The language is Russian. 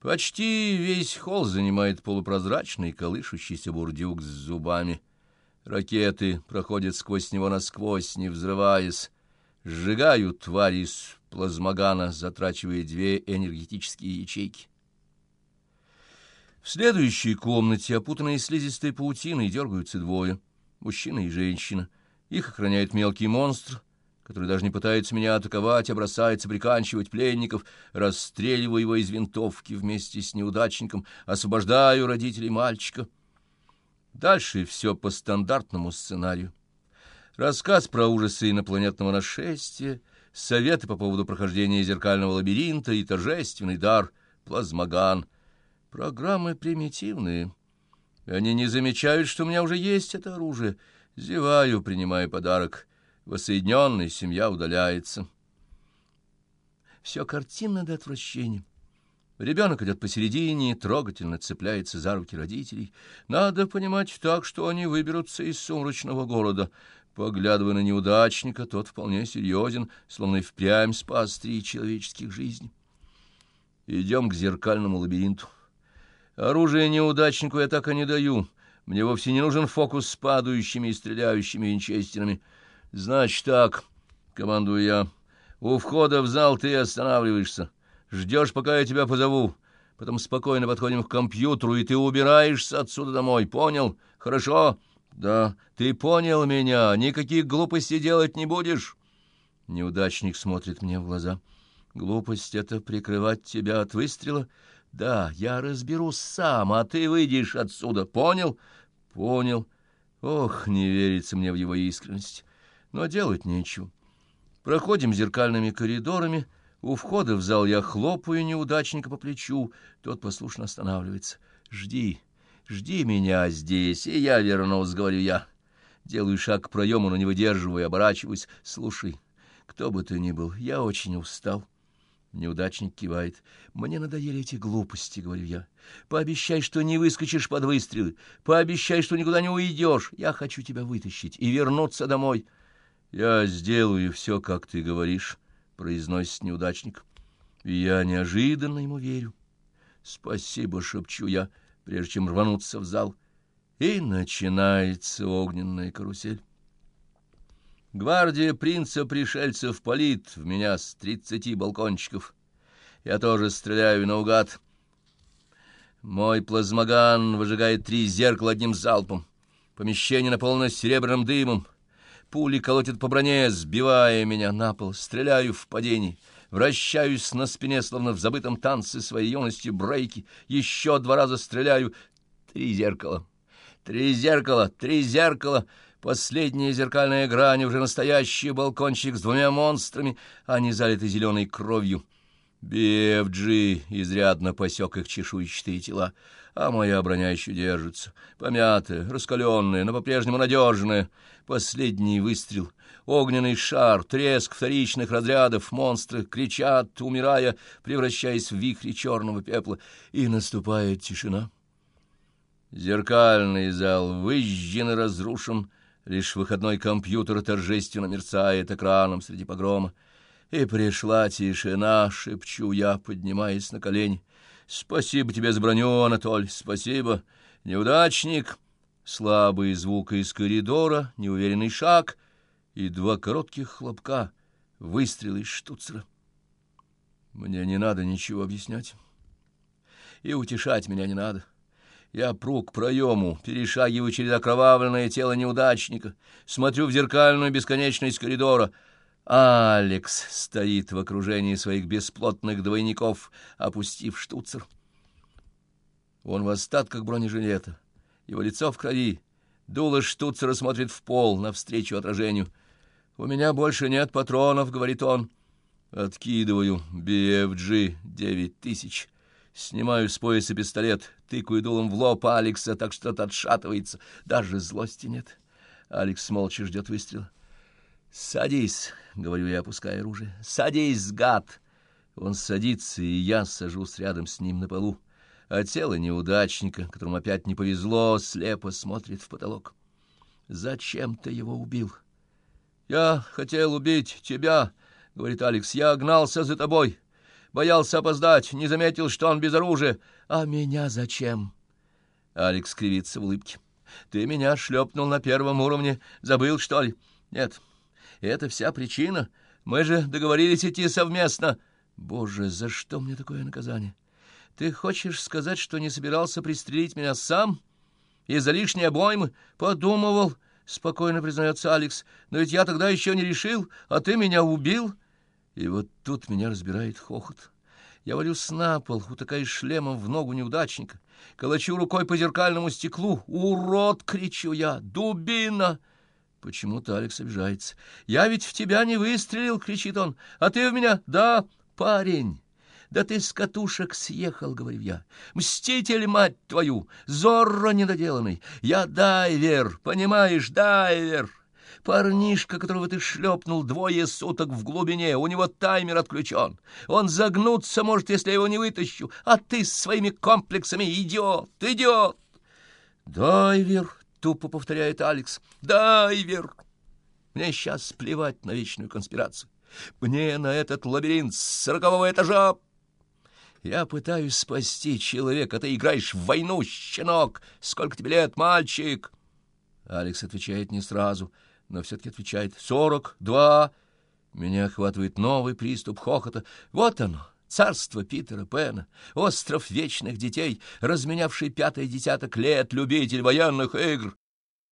Почти весь холл занимает полупрозрачный колышущийся бурдюк с зубами. Ракеты проходят сквозь него насквозь, не взрываясь, сжигают твари из плазмогана, затрачивая две энергетические ячейки. В следующей комнате, опутанные слизистой паутиной, дергаются двое — мужчина и женщина. Их охраняет мелкий монстр, который даже не пытается меня атаковать, а бросается приканчивать пленников, расстреливая его из винтовки вместе с неудачником, освобождаю родителей мальчика. Дальше все по стандартному сценарию. Рассказ про ужасы инопланетного нашествия, советы по поводу прохождения зеркального лабиринта и торжественный дар — плазмоган. Программы примитивные. Они не замечают, что у меня уже есть это оружие. Зеваю, принимая подарок — Воссоединенная семья удаляется. Все картинно до отвращения. Ребенок идет посередине трогательно цепляется за руки родителей. Надо понимать так, что они выберутся из сумрачного города. Поглядывая на неудачника, тот вполне серьезен, словно и впрямь спас три человеческих жизней. Идем к зеркальному лабиринту. Оружие неудачнику я так и не даю. Мне вовсе не нужен фокус с падающими и стреляющими винчестерами. Значит так, командую я. У входа в зал ты останавливаешься. Ждешь, пока я тебя позову. Потом спокойно подходим к компьютеру, и ты убираешься отсюда домой. Понял? Хорошо? Да. Ты понял меня? Никаких глупостей делать не будешь? Неудачник смотрит мне в глаза. Глупость — это прикрывать тебя от выстрела? Да, я разберусь сам, а ты выйдешь отсюда. Понял? Понял. Ох, не верится мне в его искренность но делать нечего. Проходим зеркальными коридорами, у входа в зал я хлопаю неудачника по плечу, тот послушно останавливается. «Жди, жди меня здесь, и я вернусь», — говорю я. Делаю шаг к проему, но не выдерживаю, оборачиваюсь. «Слушай, кто бы ты ни был, я очень устал». Неудачник кивает. «Мне надоели эти глупости», — говорю я. «Пообещай, что не выскочишь под выстрелы. Пообещай, что никуда не уйдешь. Я хочу тебя вытащить и вернуться домой». «Я сделаю все, как ты говоришь», — произносит неудачник. Я неожиданно ему верю. «Спасибо», — шепчу я, прежде чем рвануться в зал. И начинается огненная карусель. Гвардия принца-пришельцев палит в меня с тридцати балкончиков. Я тоже стреляю наугад. Мой плазмоган выжигает три зеркала одним залпом. Помещение наполнено серебряным дымом. Пули колотят по броне, сбивая меня на пол. Стреляю в падении. Вращаюсь на спине, словно в забытом танце своей юности брейки. Еще два раза стреляю. Три зеркала. Три зеркала. Три зеркала. Последняя зеркальная грань, уже настоящий балкончик с двумя монстрами. Они залиты зеленой кровью. BFG изрядно посек их чешуйчатые тела, а моя броня еще держится, помятая, раскаленная, но по-прежнему надежная. Последний выстрел, огненный шар, треск вторичных разрядов, монстры кричат, умирая, превращаясь в вихри черного пепла, и наступает тишина. Зеркальный зал выжжен и разрушен, лишь выходной компьютер торжественно мерцает экраном среди погрома. И пришла тишина, шепчу я, поднимаясь на колени. Спасибо тебе за броню, Анатоль, спасибо. Неудачник. Слабый звук из коридора, неуверенный шаг и два коротких хлопка, выстрелы из штуцера. Мне не надо ничего объяснять. И утешать меня не надо. Я пру к проему, перешагиваю через окровавленное тело неудачника, смотрю в зеркальную бесконечность коридора — Алекс стоит в окружении своих бесплотных двойников, опустив штуцер. Он в остатках бронежилета, его лицо в крови, дуло штуцера смотрит в пол навстречу отражению. «У меня больше нет патронов», — говорит он. Откидываю BFG 9000. Снимаю с пояса пистолет, тыкаю дулом в лоб Алекса, так что тот отшатывается. Даже злости нет. Алекс молча ждет выстрела. «Садись», — говорю я, опуская оружие. «Садись, гад!» Он садится, и я сажусь рядом с ним на полу. А тело неудачника, которому опять не повезло, слепо смотрит в потолок. «Зачем ты его убил?» «Я хотел убить тебя», — говорит Алекс. «Я гнался за тобой. Боялся опоздать, не заметил, что он без оружия. А меня зачем? Алекс кривится в улыбке. Ты меня шлепнул на первом уровне. Забыл, что ли? Нет, это вся причина. Мы же договорились идти совместно. Боже, за что мне такое наказание? Ты хочешь сказать, что не собирался пристрелить меня сам? Из-за лишней обоймы? Подумывал, — спокойно признается Алекс. Но ведь я тогда еще не решил, а ты меня убил. И вот тут меня разбирает хохот. Я валюсь на пол, утыкаясь шлемом в ногу неудачника. Колочу рукой по зеркальному стеклу. «Урод!» — кричу я. «Дубина!» Почему-то Алекс обижается. «Я ведь в тебя не выстрелил!» — кричит он. «А ты в меня?» «Да, парень!» «Да ты с катушек съехал!» — говорю я. «Мститель, мать твою! Зорро недоделанный! Я дайвер, понимаешь, дайвер!» Парнишка, которого ты шлепнул двое суток в глубине, у него таймер отключен. Он загнуться может, если я его не вытащу. А ты с своими комплексами идиот, идиот. Дайвер, тупо повторяет Алекс. Дайвер. Мне сейчас плевать на вечную конспирацию. Мне на этот лабиринт с сорокового этажа я пытаюсь спасти человека, ты играешь в войну, щенок. Сколько тебе лет, мальчик? Алекс отвечает не сразу но все-таки отвечает «сорок два». Меня охватывает новый приступ хохота. Вот оно, царство Питера Пэна, остров вечных детей, разменявший пятый десяток лет, любитель военных игр.